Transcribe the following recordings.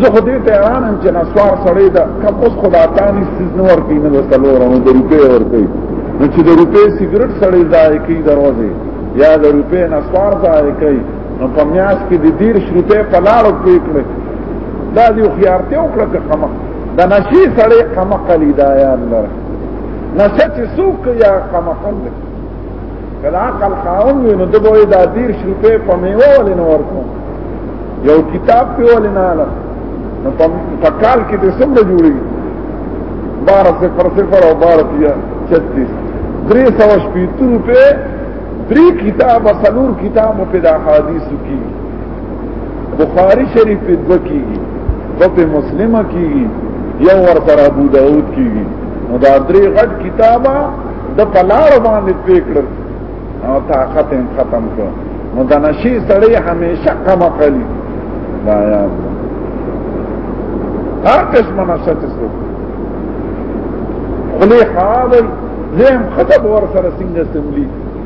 زه خو دې ته حیران یم چې نسوار سړی ده کم اوس خو دا تاني څیز نه ورکوي نه د څلورو نه د روپۍ ورکوي نو چې د روپۍ سګرټ سړی ضایع کوي د ورځې یا د روپۍ نسوار ضایع کوي نو په میاشت کې د دېرش روپۍ په لاړو پرې کړی دا دې هوښیارتیا وکړه که کمه د نشې سړی کمه قلي دا یا الله نشه چې څوک یا کمه قل کله عقل خاون وي نو د بوې دا دیر شروپې په میوه ولې نه ورکوم یو کتاب په ولې نه اله نو په کال کې د څومره جوړي 12 صفر صفر او 12 تیا 36 درې سو شپېته روپې درې کتاب سلور کتاب په د احادیثو کې بخاری شریف په دو کېږي په مسلمه کېږي یو ورته ابو داود کېږي نو دا درې غټ کتابه د پلار باندې پریکړل او طاقت هم ختم کړ نو د نشي سړی همیشه کم کوي دا یا هر قسم نشه چې څوک خلی خاوي زم خطب ور سره څنګه سملی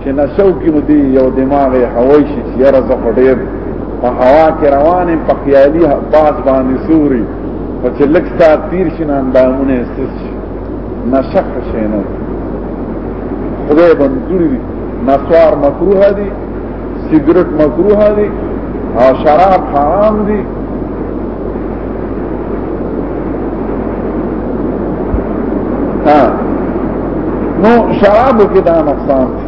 چې نشو کې نو دی یو دماغ یې هوای شي چې یاره زه په ډېر په هوا کې روانې په خیالي باز باندې سوري په چې لږ ساعت تیر شي نه اندامونه یې سس شي نشک شي نه خدای بندوري دي نسوار مکروه دي سیګریټ مکروه دي او شراب حرام دي نو شرابو کې دا نقصان دی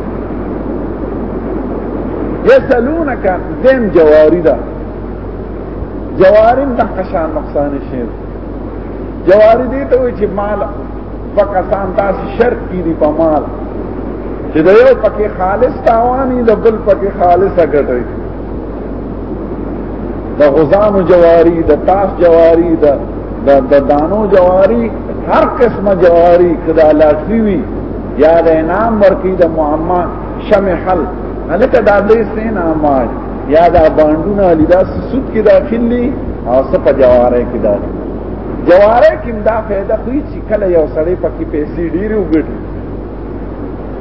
یسلونک دیم جواری دا جواریم دا قشان نقصان شیر جواری دی ته وی چې مال پاکستان تاسو شرط کی دی په مال چې دا یو پکې خالص تاوانی د بل پکې خالص غټوي د غزانو جواری د تاس جواری د د دانو جواری هر قسمه جواری کدا لاټری وی یا د انعام ورکی د معما شم حل هلکه دا دې سین امار یا دا باندونه لیدا سود کې داخل لی او سپ جواره کې دا جواره کې دا فائدہ خو چې کله یو سړی پکې پیسې ډیره وګټي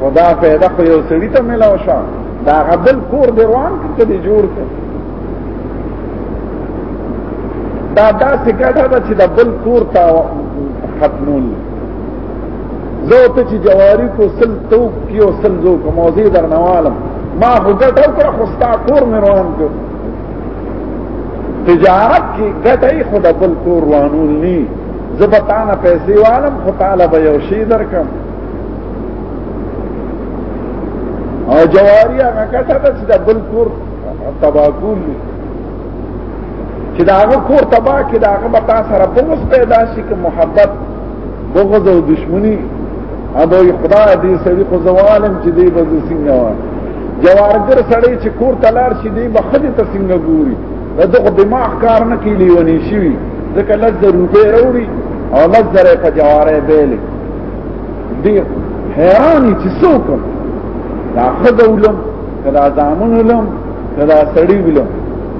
خدا پیدا خو یو سړی ته ملاو شو دا غبل کور دی روان کړي جوړ کړي دا داسې ګټه ده چې د بل کور ته ختمول زه ته چې جواری کو سل تو کیو سل زو کو موزي درنوالم ما خو ګټه وکړه خو ستا کور مې روان کړ تجارت کې ګټه یې خو د بل کور روانول نه زه به تا نه پیسې والم خو تعالی به یو شی درکم او جواری هغه کټه ده چې د بل کور تباکول دی چې دا هغه کور تبا کې دا هغه بتا سره بغض پیدا شي که محبت بغض او دشمنی ابو خدا دې سړي خو زوالم چې دې بز څنګه و جوارګر سړی چې کور تلار شي دې بخدي ته څنګه ګوري دا دغه دماغ کار نه کوي ونی شي ځکه لږ ضروري وروړي او لږ زره په جواره بیلې دی حیران چې څوک دا خد ولم کدا زامن ولم کدا سړی ولم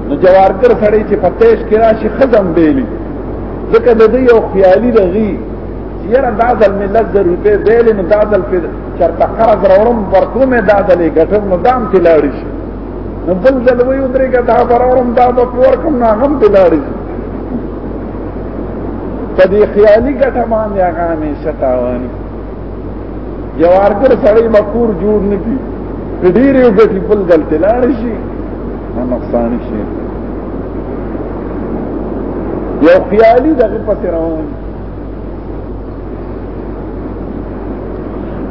نو جوارکر سړی چې پتیش کې راشي خزم بیلی ځکه د دې یو خیالي رغي یره دا ځل ملت د روپې بیل نو دا ځل په چرته قرض راوړم ورکو مې دا ځلې ګټم نو دام تلاړی شي نو بل ځل وې درې ګټه راوړم دا په ورکم نه هم تلاړی شي په دې خیالي ګټه باندې هغه همیشه تاوان یو ارګر سړی مکور جوړ نه کی ډیر یو ګټي بل دلته لاړ شي نقصان شي یو خیالي دغه پس روان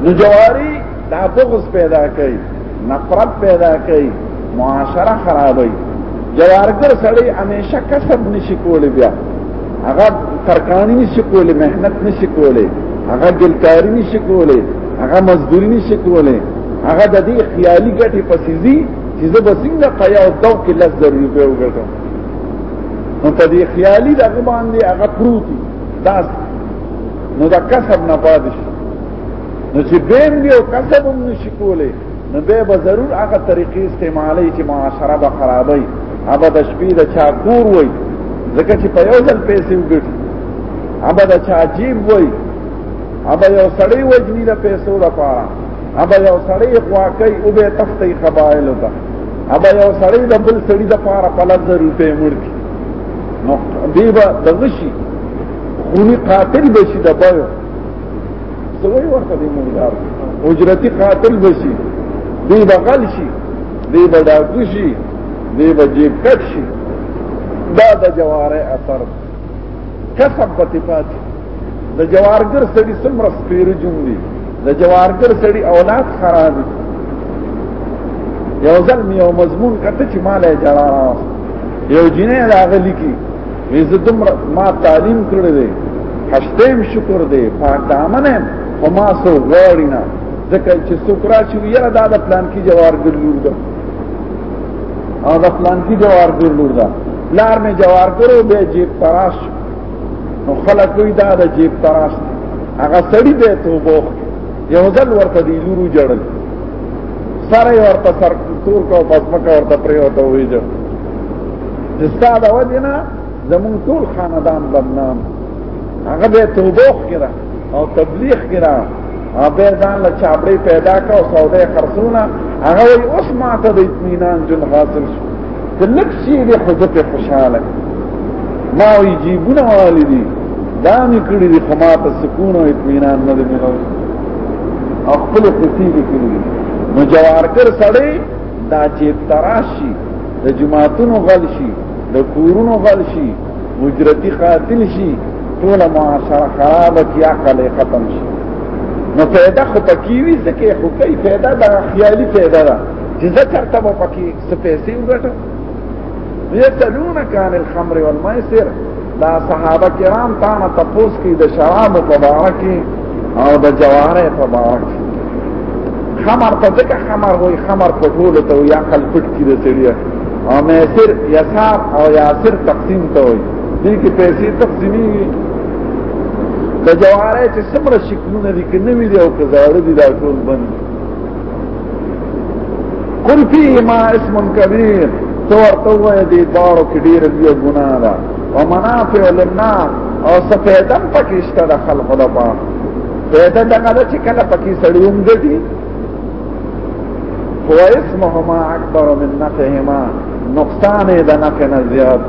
نو جواری دا بغض پیدا کوي نفرت پیدا کوي معاشره خرابوي جوارګر سړی همیشه کسب نشي کولی بیا هغه ترکانی نشي کولی مهنت نشي کولی هغه ګلکاری نشي کولی هغه مزدوری نشي کولی هغه د دې خیالي ګټې پسې ځي چې زه به څنګه په یو دو کې لس زر روپۍ وګټم نو په دې خیالي دغه باندې هغه پروت دي دا نو دا کسب نه پاتې شي نو چې بیم دی او کسب هم نشي کولی نو به به ضرور هغه طریقې استعمالي چې معاشره به خرابوي هغه د شپې د چا کور وای ځکه چې په یو ځل پیسې وګټي هغه د چا جیب وای هغه یو سړی وجنی د پیسو لپاره هغه یو سړی خواکې او به تفتې قبایل ته هغه یو سړی د بل سړی د لپاره په لږ روپې مرګي نو دیبا د غشي خونی قاتل بشي د بایو سوي ورته دی مولدار اجرتی قاتل بشي دی بغل شي دی بډاکو شي دی بجیب کټ شي دا د جواره اثر کسب بتپات د جوارګر سړي سمره سپیر جون دي د جوارګر سړي اولاد خراب دي یو ځل یو مضمون کته چې مال یې جړا یو جنې راغلی کی وی زه دومره ما تعلیم کړی دی هشتم شکر دی پاک دامنه او ما سو غواړی نه ځکه چې څوک راشي یاره دا د پلان کې جوار ګرلور ده او د پلان کې جوار ګرلور ده لار مې جوار ګرو به جیب تراش نو خلک وی دا د جیب تراش هغه سړی به توبه یو ځل ورته دی لورو جړل سره ورته سر تور کو پسمکه ورته پرې ورته ویجه استاد وجنا زمون ټول خاندان بدنام هغه به توبوخ کړه او تبلیغ کړه او به ځان له چابړې پیدا کړ او سوده خرڅونه هغه وي اوس ماته د اطمینان جن حاصل شو د لک شي د حضرت خوشاله ما وی جیبونه والی دي دا می کړی دي خو ما ته سکون او اطمینان نه دی ملو او خپل قصې دي کړی نو جوارکر سړی دا چې تراشي د جماعتونو غل شي د کورونو غل شي مجرتی قاتل شي ټول معاشره خراب کی عقل ختم شي نو پیدا خو پکې وي ځکه خو کوي پیدا دا خیالي پیدا ده چې ذکر ته پکې څه پیسې وګټه یتلون کان الخمر والمیسر دا صحابه کرام تا نه تپوس کی د شراب مبارکی او د جواره مبارکی خمر ته ځکه خمر وای خمر په ټول ته یا خل پټ کی د سړی او میسر یسار او یاسر تقسیم ته وای دې کې پیسې تقسیمي د جواره چې څومره شکلونه دي کې نوې دي او که زاړه دي دا ټول بند قل فيهما اسم كبير تور توه دي دارو کې ډېر لوی ګناه ده ومنافع للناس او سفیدم پکشته د خلق د با پیدا دغه چې کله پکې سړیوم دي هو اسمهما اکبر من نفعهما نقصان د نفع نه زیات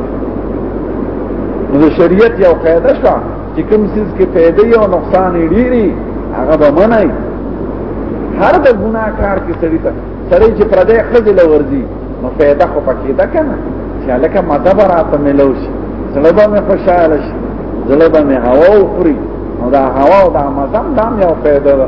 نو شریعت یو قاعده شوه چې کوم څیز کې فائدې او نقصان ډېری هغه به منای هر د ګناه کار کې سړی ته سړی چې پردې خځه لورځي نو فائدہ خو پکې ده کنه چې لکه ماده براته ملو شي زړه به مې خوشاله شي زړه به مې هوا وخوري نو دا هوا او دا مزم دام یو فائدہ ده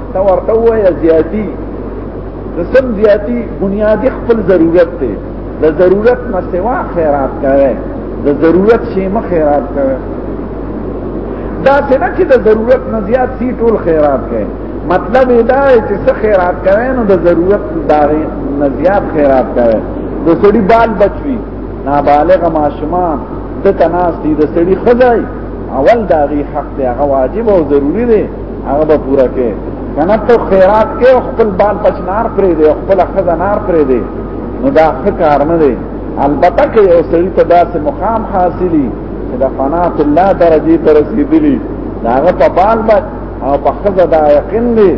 ته ورته وایې زیاتی د سم زیاتی بنیادی خپل ضرورت دی د ضرورت نه سوا خیرات کوي د ضرورت شی مخ خیرات کوي دا څنګه چې د ضرورت نه زیات سی ټول خیرات کوي مطلب دا دی چې څه خیرات کوي نو د ضرورت داري نه زیات خیرات کوي د سړي بال بچوي نابالغ ماشومان د تناس دي د سړي خدای اول داغي حق دی هغه واجب او ضروری دی هغه به پورا کې کنه ته خیرات کې خپل بال پچنار پرې دی خپل خزانار پرې دی نو دا ښه کار نه دی البته کې یو سړی ته داسې مقام حاصلی چې د فنات الله درجه ته رسیدلی داغه په بال بچ او په خزه دا یقین دی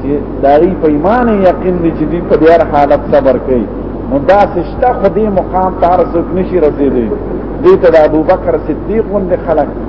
چې داری په ایمان یقین دی چې دی په ډیر حالت صبر کوي نو دا سشته خو دې مقام ته رسېږي نشي رسېږي دې ته د ابوبکر صدیق غوندې خلک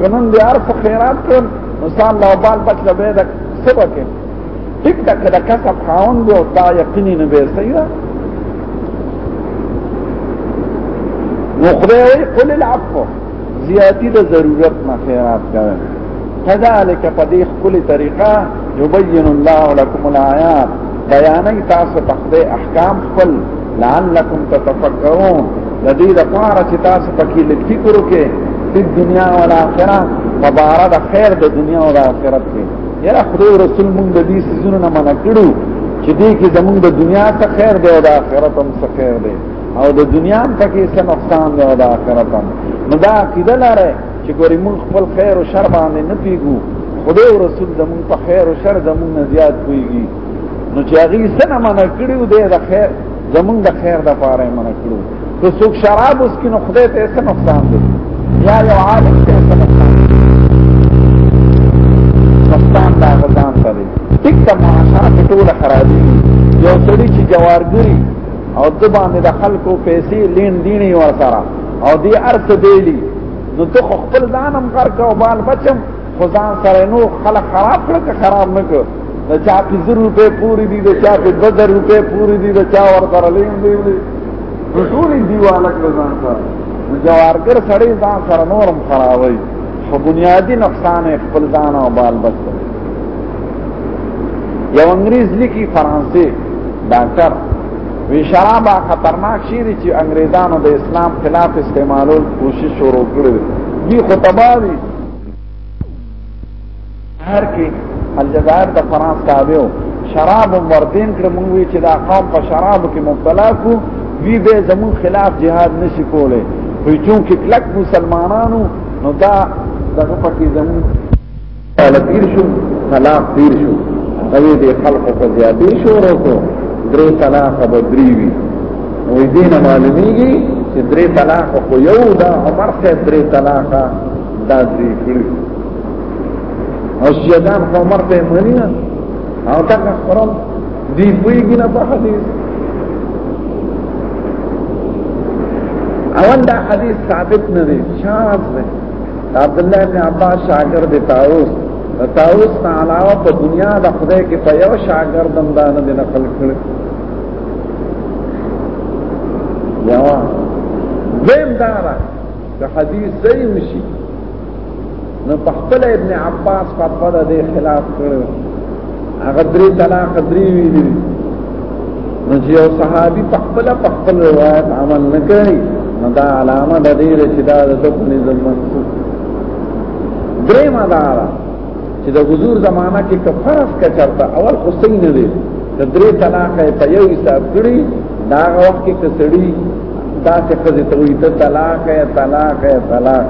کنن دی عرف خیرات کن انسان لو بال بچ لبه دا سبا کن ٹک دا کدا کسا خاون دی او دا یقینی نبی سیرا نخده وی قل العفو زیادی دا ضرورت ما خیرات کن فذلك فدیخ کل طریقہ یبین اللہ لکم الآیات بیانی تاسو تخده احکام خل لعلکم تتفکرون د دې لپاره چې تاسو پکې لږ فکر وکړئ په دنیا او آخرت په بار د خیر د دنیا او آخرت کې یره خدای رسول مونږ د دې سيزونو نه منع کړو چې دې کې زمونږ د دنیا څخه خیر دی او د آخرت هم څخه خیر دی او د دنیا هم پکې څه نقصان دی او د آخرت هم نو دا عقیده لاره چې ګورې مونږ خپل خیر او شر باندې نه پیګو خدای رسول زمونږ په خیر او شر زمونږ زیات کوي نو چې هغه سره منع کړیو دی د خیر زمونږ د خیر د پاره منع کړو که څوک شراب اوس کې نو خدای ته څه نقصان دی یا یو عالم ته څه نقصان دی نقصان دا غزان سره ټیک ته معاشات ټول خرابي یو سړي چې جوارګری او د باندې د خلکو پیسې لین دیني ور سره او دی ارث دیلی نو ته خپل ځانم غر کا او بال بچم خدان سره نو خلک خراب کړ که خراب نه کړ د چا په زر روپې پوری دي د چا په بدر روپې پوری دي د چا ور سره لین دی دی ټول دیواله کړ ځان سره جوارګر سړی ځان سره نورم خرابوي خو بنیادی نقصان خپل ځان او بال بچ یو انګریز لیکي فرانسې ډاکټر وی شراب خطرناک شی دی چې انګریزانو د اسلام خلاف استعمالول کوشش شروع کړی دی خو تباوی هر کې الجزائر د فرانس تابعو شراب وردین کړه مونږ وی چې دا قوم په شراب کې مبتلا کو وی به زمون خلاف جهاد نشي کوله وی چون کې کلک مسلمانانو نو دا دغه پکې زمون لپیر شو طلاق پیر شو اوی دې خلق په زیاتې شو ورته درې طلاق به درې وی وی دې نه معلومیږي چې درې طلاق خو یو دا عمر ته درې طلاق دا دې کړی او شیطان خو مرته منی نه او تا کا قرآن دی پویږي نه په حدیث اول دا حدیث ثابت نه دی شاذ دی عبد الله بن عباس شاګرد تاوس تاوس نه علاوه په دنیا د خدای کې په یو شاګرد هم دا نه نقل کړ یو دیم دارا که حدیث صحیح وشي نو په خپل ابن عباس په خپل د خلاف کړو هغه درې طلاق درې ویلي نو چې یو صحابي په خپل په خپل روایت عمل نه کوي نو دا علامه د دې چې دا د خپل ځمن درې مدار چې د حضور زمانہ کې کفرس کا چرته اول خو صحیح نه دی د درې طلاق په یو حساب کړی دا وخت کې کسړی تاسو خزه ته وي ته طلاق یا طلاق یا طلاق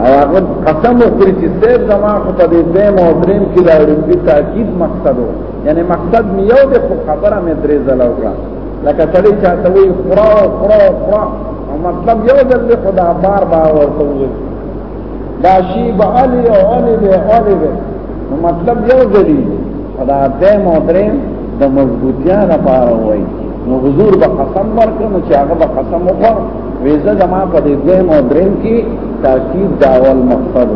او هغه قسم وکړي چې سید زما خو په دې دیم او دریم کې دا ورنګي تاکید مقصد و یعنی مقصد مې یو د خو خبره مې درې ځله وکړه لکه سړی چې ته وي خورا خورا خورا مطلب یو ځل خدا بار بار ورته وي دا شی به علی او علی به علی به نو مطلب یو دلیل خدا دې مو درې د مضبوطیا لپاره وای نو حضور به قسم ورکړ چې هغه به قسم وکړ ویزه زما په دې دې مو درې کې تاکید داول مقصد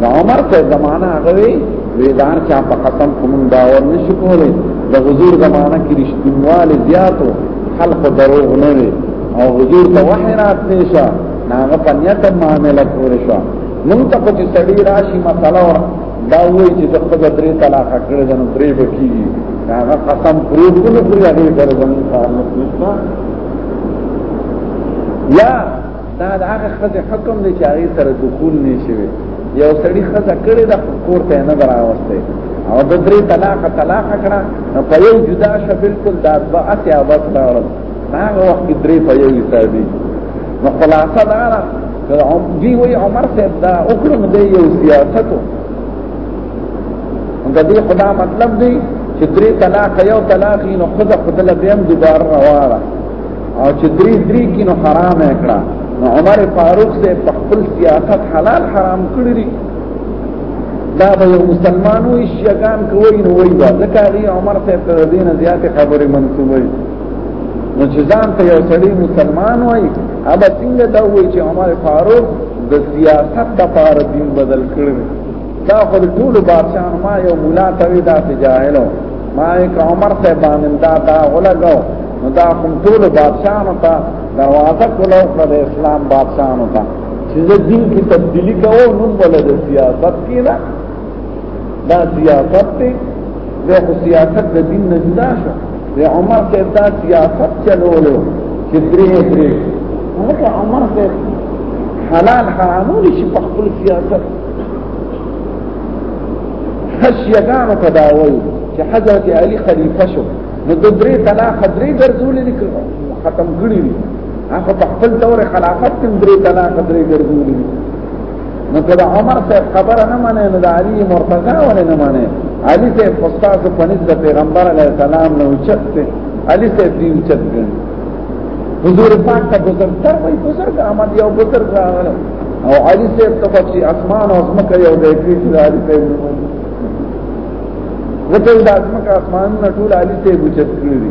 دا عمر ته زمانہ هغه وی ویدار چا په قسم کوم داول نشي کولای د حضور زمانہ کې رښتینواله زیاتو خلق دروغ نه او حضور ته وحی راتلی شه ناغه پنیت معاملې پورې شو مونږ ته په دې سړی راشي مسله ور دا وایي چې د خپل درې طلاق کړې ده نو درې به کیږي هغه قسم پرې کولو پرې هغه سره باندې تعلق نشته یا دا د هغه خځه حکم دی چې هغه سره دخول نشي یو سړی خځه کړې ده کور ته نه دراوسته او د درې طلاق طلاق کړه په یو جدا شو بالکل دا دعا ته اوس راوړل هغه وخت کې درې په یو حسابي نو خلاصه دا ده چې دی وی عمر صاحب دا وکړو نو دی یو سیاست و د دې خدا مطلب دی چې درې طلاق یو طلاق نو خود خپل بیا دوباره راوړه او چې درې درې کې نو حرام کړه نو عمر فاروق سے خپل سیاست حلال حرام کړی دا به یو مسلمان وي شیعان کوي نو وایي ځکه دی عمر صاحب ته دینه زیات خبره منسوبه نو چې ځان ته یو سړی مسلمان وای هغه څنګه دا وایي چې عمر فاروق د سیاست لپاره دین بدل کړی دا خو ټول بادشاہ ما یو مولا ته وی دا جاهلو ما یک عمر ته باندې دا دا ولګاو نو دا کوم ټول بادشاہ نو تا دروازه کوله د اسلام بادشاہ نو تا چې زه دین کې تبدیلی کوم نو ولا د سیاست کې نه دا سیاست دی دا خو سیاست د دین نه جدا شو د عمر ته دا سیاست چلولو چې درې درې هغه عمر ته حلال حرامونه شي په خپل سیاست خشیګانو ته دا وایي چې حضرت علی خلیفہ شو نو د درې طلاق درې ګرځولې ختم کړی هغه په خپل دور خلافت کې درې طلاق درې ګرځولې نو کله عمر صاحب خبره نه مانه نو د علي مرتضی ولې نه مانه علي صاحب استاد په نسبت پیغمبر علیه السلام نو چته علي صاحب دې چته حضور پاک ته بزرګ تر وای بزرګ احمد یو بزرګ راغله او علي صاحب ته پکې اسمان او زمکه یو ځای کې چې علي صاحب وته د اسمکه اسمان نه ټول علي صاحب چت کړی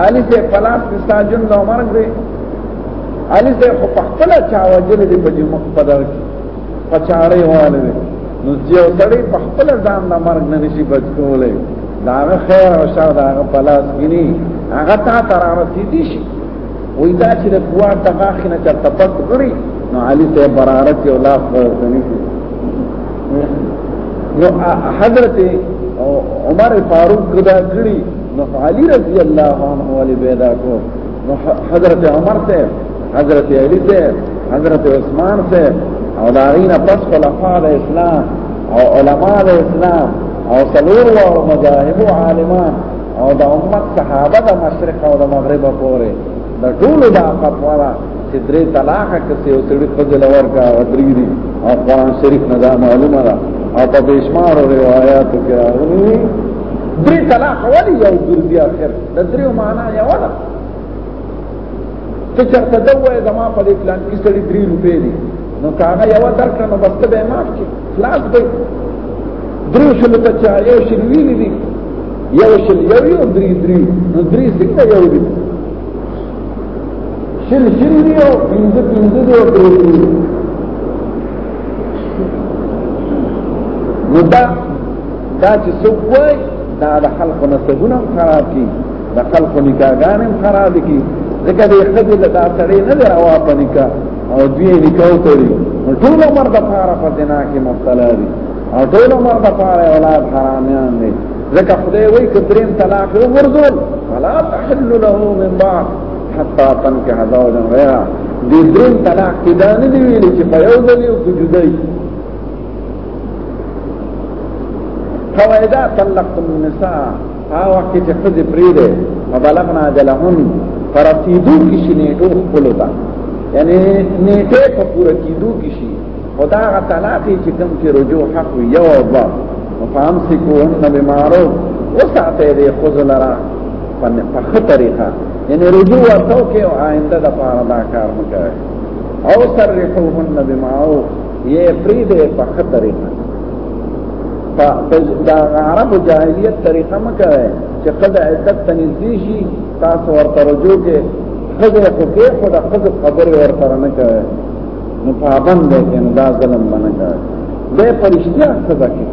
علي ته پلاس پستا جن نو مرګ دی علي ته خو په خپل چا وجل دی په جمع په دغه کې په چاړې والي نو چې یو سړی په خپل ځان نه مرګ نه نشي بچ کولای دا خیر او شر دا پلاس غني هغه تا تر رسیدي شي وای دا چې د قوا تغاخ نه چرته پد غري نو علي ته برارت یو لاس ورسنی نو حضرت عمر فاروق کدا کړی نو علي رضی الله عنه ولې پیدا کو نو حضرت عمر ته حضرت علي ته حضرت عثمان ته او داغین پس خلفاء د اسلام او علماء د اسلام او سلور و مذاهب عالمان او د امت صحابه د مشرق او د مغرب پورې د ټولو دا فتوا ده چې درې طلاق کسي او سړي په جلور کا او درې دي او قرآن شریف نه دا معلومه ده او په بشمار روایتو کې راغلي درې طلاق ولي یو ګرځي اخر د درې معنا یو ده چې چرته دا وایي زما په دې پلان کې سړي درې روپې دي نو کاغه یو درکړه نو بس ته به معاف شي خلاص به درې شلو ته چا یو شي ویلي دي یو شل یو یو دری دری نو دری څنګه یو دی شل شل دی او پنځه پنځه دی او دری دری نو دا دا چې څوک وای دا د خلکو نسبونه خراب کی د خلکو نکاحګان هم خراب کی ځکه دې خدای له دا سړی نه راوا پنیکا او دوی نکاح کوي ټول عمر د پاره په دنا کې مبتلا دي او ټول عمر د پاره اولاد حرامیان دي ځکه خدای وایي کدرین طلاق یو ورزول فلا تحل له من بعد حتى تنكح زوجا غيره دې درین طلاق کې دا نه دی ویل چې په یو ځل یو جدای فوائدہ طلقتم النساء ها وخت چې خځې پرې ده وبلغنا اجلهن فرسیدو کې شنه ټول خپل ده یعنی نیټه په پوره کیدو کې شي خدا هغه طلاق چې کوم کې رجوع حق وي یو او دوه مفهم سکوهن بمعروف وسعته دې خود لرا په خه طریقه یعنی رجوع ورته کې او آینده د پاره دا کار وکړي او سرحوهن بمعروف یې پری دې په خه طریقه دا عرب جاهلیت طریقه مکوي چې قد عدت تنزدي شي تاسو ورته رجوع کې خزه خو کې خو د خزه خبره ورته نه کوي نو پابند دی چې دا ظلم باندې کوي به پرشتیا سزا کوي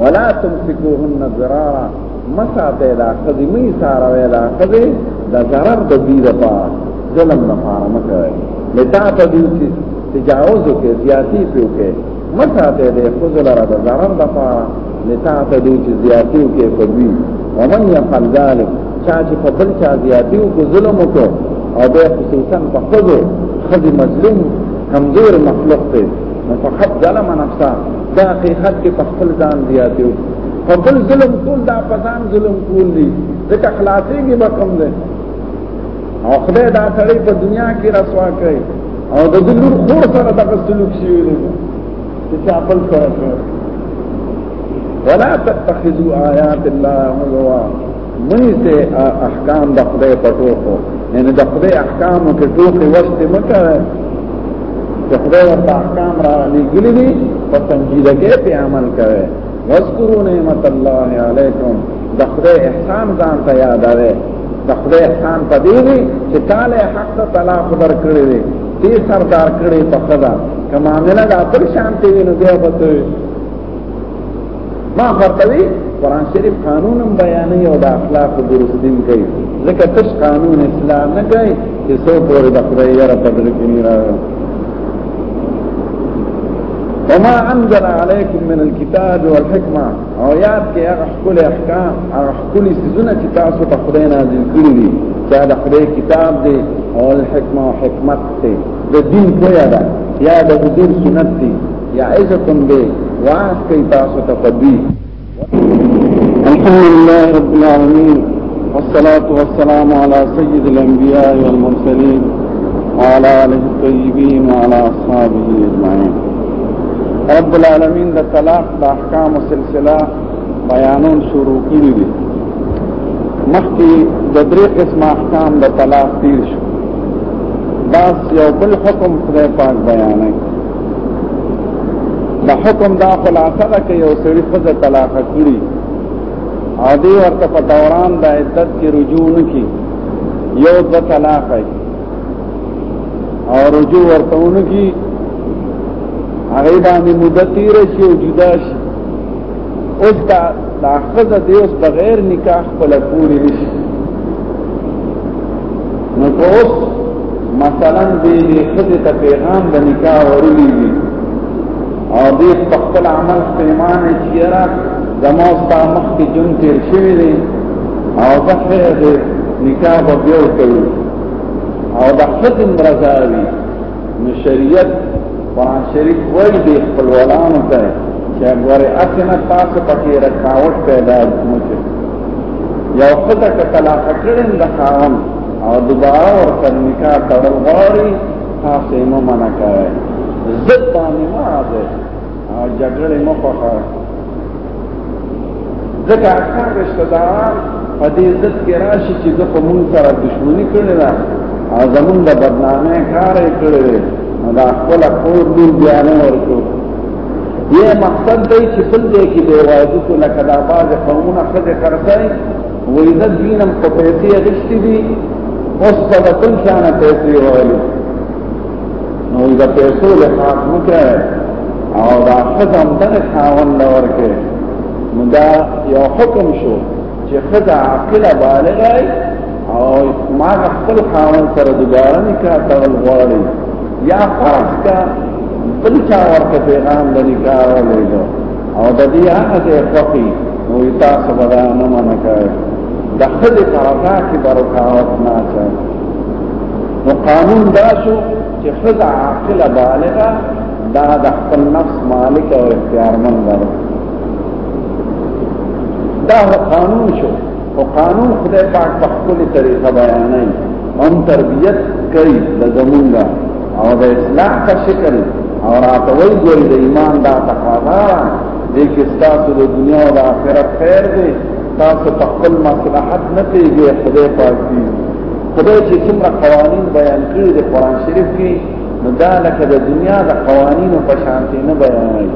ولا تمسكوهن ضرارا مسا ته دا خدي مې سارا وې دا خدي دا ضرر د دې لپاره ظلم نه پاره مکه لتا ته دې تجاوز وکړي زیاتی پیو کې متاته دې خذل را د ضرر د پاره لتاته دې چې زیاتیو کې په دوی ومن يفعل ذلك چا چې په بل چا زیاتیو کو ظلم وکړو او به خصوصا په خذو خذي مظلوم کمزور مخلوق ته فقط ظلم نفسه دا حقیقت کې په خپل ځان زیاتیو په بل ظلم کول دا په ځان ظلم کول دي ځکه خلاصې کې به کم ده او خدای دا سړی په دنیا کې رسوا کړي او د دې لور خور سره د سلوک شي چې چا بل سره کړ ولا تتخذوا آیات الله هزوا منی سے احکام د خدای په ټوکو یعنی د خدای احکام کې ټوکې وشته مکه چې خدای ورته احکام را لګلې دي په سنجیده کې په عمل کوي واذکروا نعمت الله علیکم د خدای احسان ځان ته یادوي د خدای احسان په دې دی چې تعالی حق ته طلاق ورکړي دی تی سردار کړي په خدا کما مله د خپل شانتي وینو بیا وته ما فرتوي قران شریف قانون هم بیانې او د اخلاق درستین کوي ځکه تش قانون اسلام نه کوي چې څو پورې د خدای یره په دې کې نه راغلی وما انزل عليكم من الكتاب والحكمه او یاد کې هغه خپل احکام هغه خپل سيزونه چې تاسو په خدای نازل کړی دي دا د خدای کتاب دی او الحکمه او حکمت دی د دین پویا ده یا د حضور سنت دی یا عزتم به واس کوي تاسو ته پدوی الحمد لله رب العالمين والصلاة والسلام على سيد الأنبياء والمرسلين وعلى آله الطيبين وعلى أصحابه أجمعين رب العالمين ده طلاق احکام سلسله بیانون شروع کړی دی مخکې د درې قسم احکام د طلاق تیر شو دا یو بل حکم خدای پاک بیانوي د حکم دا خلاصه ده چې یو سړي خزه طلاق کړي او دی ورته په دوران د عدت کې رجوع نکي یو د طلاق او رجوع ورته ونکي هغه باندې مدت تیر شي او جدا شي اوس دا تاخذ دی اوس بغیر نکاح خپل پوری نشي نو اوس مثلا دې خدای ته پیغام د نکاح ورولې او دې خپل عمل پیمان چیرې زمو ستا مخ کې جون تیر شوی دی او زه خیر دې نکاح به بیا کوي او د ختم رضاوي نو شریعت قرآن شریف وایي د خپل ولانو ته چې غره اسنه تاسو پکې رکاوټ پیدا کوي یو خدای ک طلاق کړي د خاون او دوباره ورته نکاح تړل غواړي تاسو یې مو منع کړئ زد باندې ما ده جګړه مو خوښه ځکه اکثر رشتہ داران په دې عزت کې راشي چې د قوم سره دښمنی کړي نه زمون د بدنامه کار کړي دا خپل خور دې بیان ورکو یې مقصد دی چې بل دې کې دی واجب کو لکه دا باز قومونه خځه کرتای وې د دینم په پیسې اخیستې دي اوس په تل شان پیسې وایي نو دا پیسو له خاص نه کړ او دا خدام دغه خاون له ورکه نو دا یو حکم شو چې خدا عاقله بالغه او ما خپل خاون سره دوباره نکاح کول غواړي یا فرض کا بل چا ورته پیغام د نکاح ولېږو او د دې هغه ځای خوښي نو تاسو به دا نه منکه د خدای طرفه کې برکات نه اچوي نو قانون دا شو چې خزه عاقله بالغه دا د خپل نفس مالک او اختیارمن ده دا قانون شو او قانون خدای پاک په خپل طریقه بیانوي هم تربیت کوي د زمونږه او د اصلاح په شکل او راتوي ګوري د ایمان دا تقاضا دې کې ستاسو د دنیا او د آخرت خیر دی تاسو په خپل مصلحت نه پیږي خدای پاک دی خدای چې څومره قوانین بیان کړي د قران شریف کې نو دا لکه د دنیا د قوانینو په شان کې نه بیانوي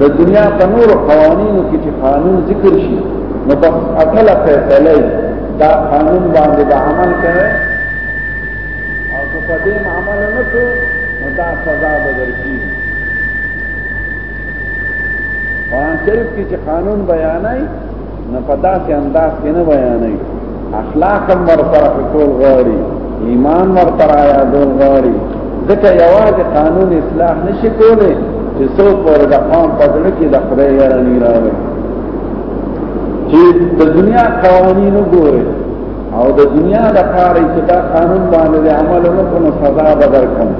د دنیا په نور قوانینو کې چې قانون ذکر شي نو په اصل فیصله دا قانون باندې د عمل کوي او که په دې عمل نه کوي نو دا سزا به ورکړي قرآن شریف کې چې قانون بیانای نه پدا چې انداز کې نه بیانې اخلاق هم ورته ټول غواړي ایمان ورته آیا دول غواړي ځکه یوازې قانون اصلاح نشي کولای چې څوک پر د قوم په ځړه کې د خدای یاره نه راوړي چې د دنیا قوانینو ګوري او د دنیا د کار چې دا قانون باندې عمل نه کوم سزا به درکم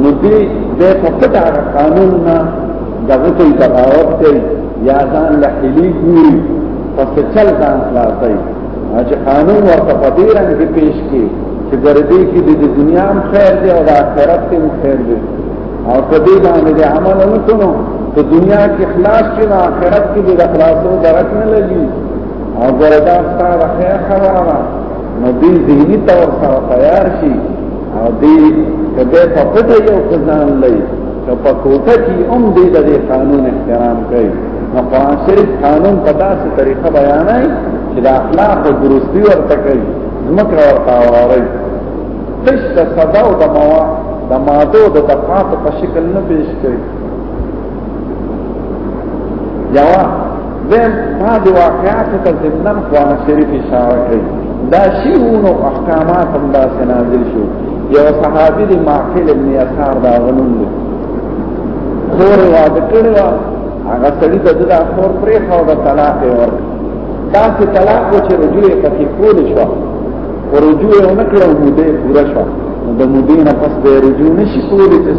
نو دې د پټه قانون نه دغه ته بغاوت کوي یا ځان له حلی ګوري پس چل ځان خلاصي چې قانون ورته په دې رنګ کې پیش کړي چې ګردې کې د دنیا هم خیر دی او د آخرت هم خیر دی او په دې باندې عمل نه کوم ته دنیا کې خلاص شي نو آخرت کې د خلاصو درک نه لګي او ګوره دا ستا د خیر خبره ده نو دوی ذهني طور سره تیار شي او دوی که دی په پټه یو څه ځان لري که په کوټه کې هم دوی د دې قانون احترام کوي نو قرآن شریف قانون په داسې طریقه بیانوي چې د اخلاقو درستي ورته کوي ځمکه ورته واروي تش د سزا او د موا د مادو د دفعاتو په شکل نه پیش کوي یوه دیم بعض واقعات ته ضمن قرآن شریف اشاره کوي دا شیونو احکامات هم داسې نازل شو یو صحابي دی معقل ابن یسار دا غنون دی خور واده کړی و هغه سړي ته دا خور پرې خو د طلاق یې ورکړ داسې طلاق و چې رجوع یې پکې کولی شوه خو رجوع یې ونه کړه او موده یې پوره شوه نو د مودې نه پس به رجوع نه شي کولی چې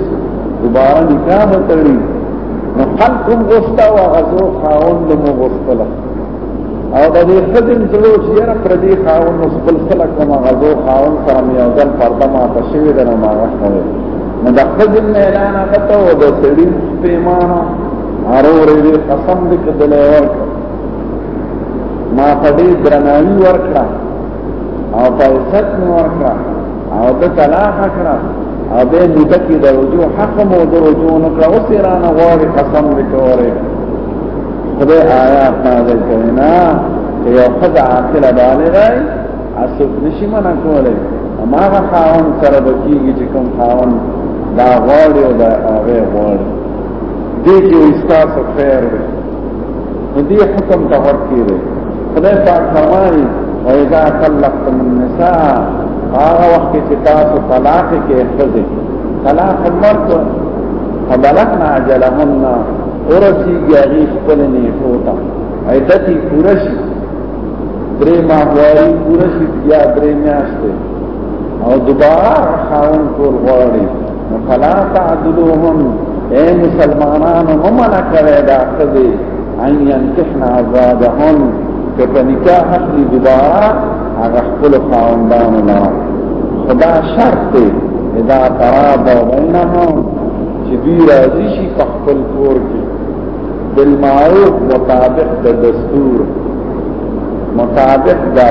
دوباره نکاح وتړي نو خلق هم غوسته او غزو خاون له مو غوستله او د دې خدم زړه چې یاره پر دې خاون نو خپل سره کوم غزو خاون سره مې یو ځل پرده ما ته شوې ده نو ما غوښته نو د خدم نه اعلان وکړ او د سړي پیمانه ارور دې قسم دې کدلې ورکړ ما په دې درناوی ورکړه او په عزت مې ورکړه او د طلاق کړه او به موده کې د رجوع حق مو د رجوع نه کړه اوس یې رانه غواړي قسم دې کوي خدای آیات نازل کړي نه چې یو خدای عاقل بالغه اسوک نشي منع کولی اما هغه خاون سره به کېږي چې کوم خاون دا غواړي او دا هغه غواړي دې کې استاسو خیر دی دې حکم ته ورکیږي خدای پاک فرمایي وَإِذَا طَلَّقْتُمُ النِّسَاءَ هغه وخت چې تاسو طلاق کې خځې طلاق مرته فبلغنا اجلهن ورسیږي هغه خپل نیټو ته عدت پوره شي درې ماهواري پوره شي یا درې میاشتې او دوباره خاون کول غواړي فلا تعدلوهم اے مسلمانانو ممنع کرے دا خذی ان ينکحن عذابهن که په نکاح اخلي دوباره هغه خپل خاوندانو نه خدا شرط دی اذا تراد بینهم چې دوی راضي شي په خپل کور کې بالمعروف مطابق د دستور مطابق دا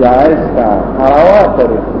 جائز کا حروا طریقه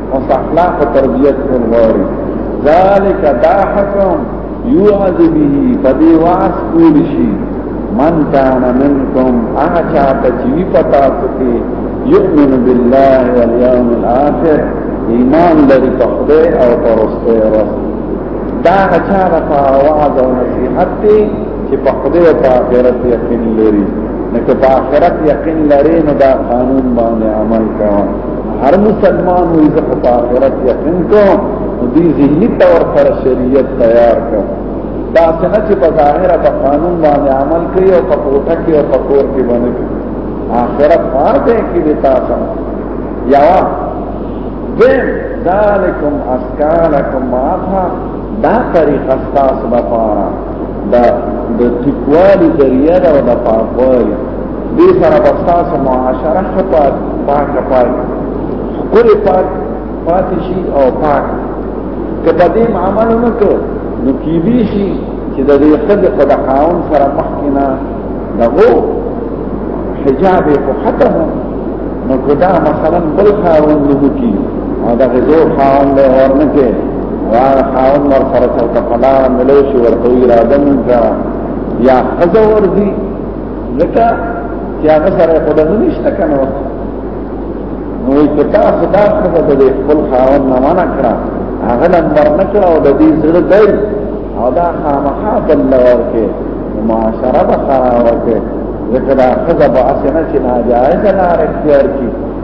او اخلاق او تربیت کول غواړي ذالک دا حکم یوعد به پدې واس کول شي من کان منکم هغه چاته چې پتا سکے یؤمن بالله والیوم الاخر ایمان لري په خدای او پر رسول دا هغه چا لپاره وعظ او نصیحت دی چې په خدای او په آخرت یقین لري نو که په آخرت یقین لري نو دا قانون باندې عمل کوي هر مسلمان وي زه په آخرت یقین کوم دې ذهني تور پر شریعت تیار کړ دا څنګه چې په ظاهره په قانون باندې عمل کوي او په کوټه کې او په کور کې باندې آخرت مار دې کې دې تاسو یا وین ذالکم اسکالکم معافا دا طریقه ستاسو لپاره دا د ټیکوالي ذریعہ دا د پاکوالي دې سره به تاسو معاشره ښه پاک پاک پاک خپل پاک پاک شي او پاک کله دې عمل نه کو نو کې دې شي چې د دې خد په قانون سره مخکنه دغه حجاب په ختم نو کدا مثلا بل قانون نه کی او دا غزو قانون له ورنه کې وار خاون ور سره چرته پلا ملو شي ورته اراده مونږ یا خزه ورځي ځکه چې هغه سره خدای نه نشته کنه نو چې تاسو دا خبره د خپل خاون نه منع کړه هغه نمبر نه کړه او د دې زړه دی او دا خامخا بل ورکه معاشره به خراب ورکه ځکه دا خزه به اسنه چې ناجایز لار اختیار کړي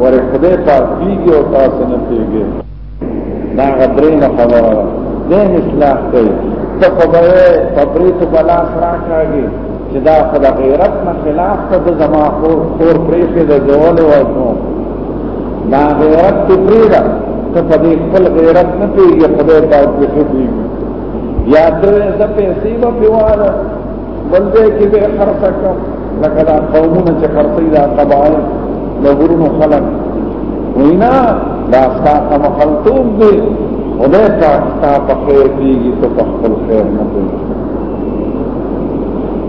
ورې خدای پاکیږي او تاسو نه پیږي دا غدرې نه خبره ده دې اصلاح کوي ته په به خبرې ته بلا سره کاږي چې دا خدای غیرت نه خلاف ته د زما خور خور پرې کې د جوړ وځو دا غیرت ته پرې ده ته په دې خپل غیرت نه پیږي خدای پاک دې پیږي یا ته زه پیسې به پیواله بلدې کې به خرڅه کړ لکه دا قومونه چې خرڅي دا قبایل د غرونو خلک وینا دا ستاسو مخالفوب دي خدای ته ستاسو په خیر کېږي ته په خپل خیر نه کوي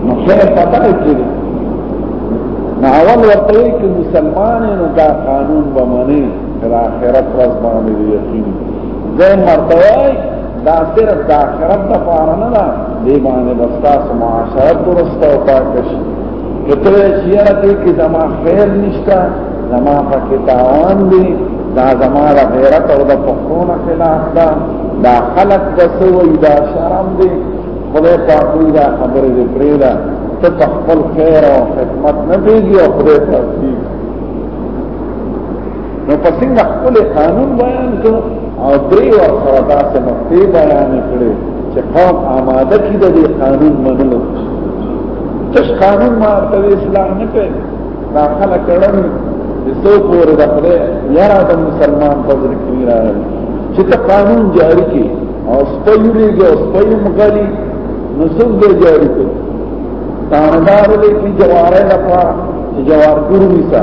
نو خیر پتا نه کېږي نو اول ورته کې مسلمان نو دا قانون به مني تر آخرت ورځ باندې یقین زه مرتوی دا صرف د آخرت لپاره نه ده دې باندې بستاسو معاشره درست او پاک شي کته چې یاره دې کې زما خیر نشته زما پکې تاوان دی دا زما د غیرت او د پښتونه خلاف ده دا خلق بسوي دا شرم دی خدای پاک دې دا خبرې دې پرې ده ته خپل خیر او خدمت نه دیږي او خدای پاک دې نو په څنګه خپل قانون بیان کړو او درې ور سره تاسو مفتي بیان کړو چې قوم آماده کړي د دې قانون منلو تش قانون ما ته اسلام نه کوي دا خلک کړم چې څو پورې د خدای یاره د مسلمان په ځل کې راغلي چې ته قانون جاری کړي او سپیوریږي او سپیو مغالي نو څنګه جاری کړي تاندار دې کی جواره لپاره جوار ګورو نشا